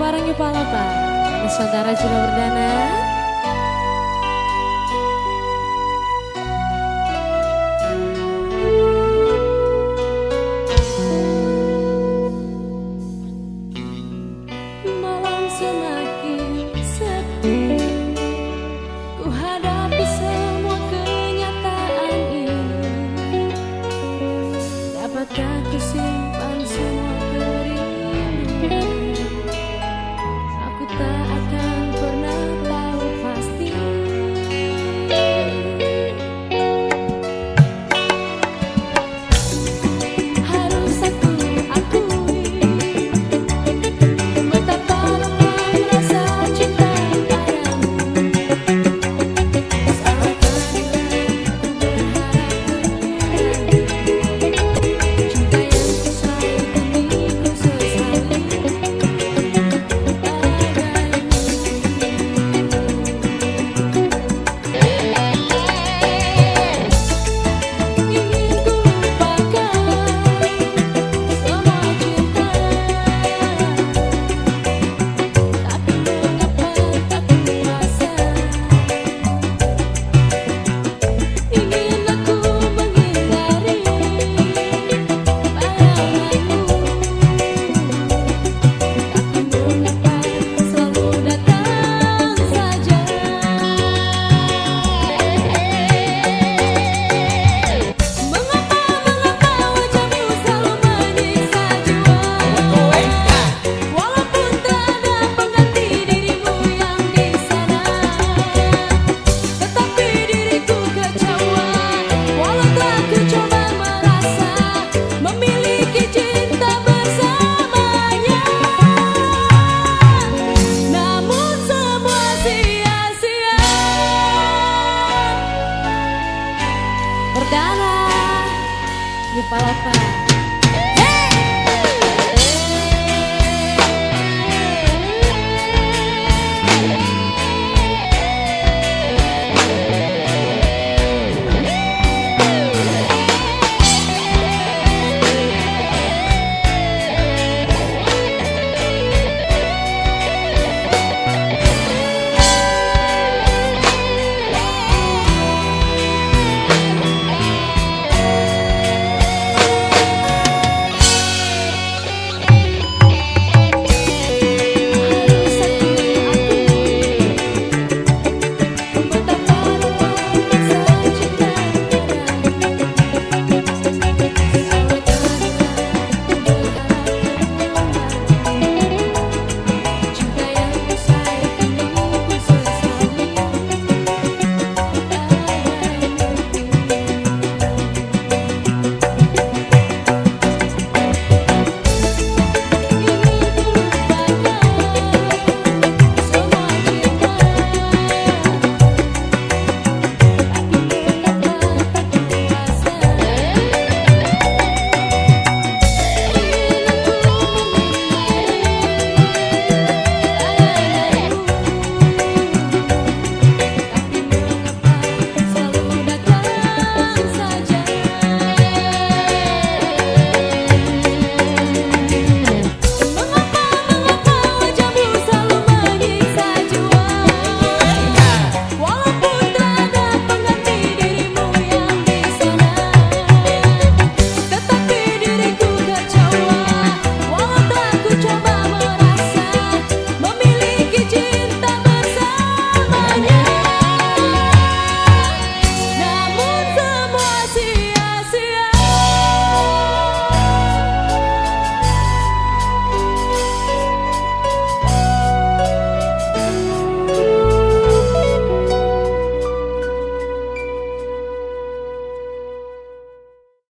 bareng Yupalopa Nusantara juga berdana Perdana di Palapa.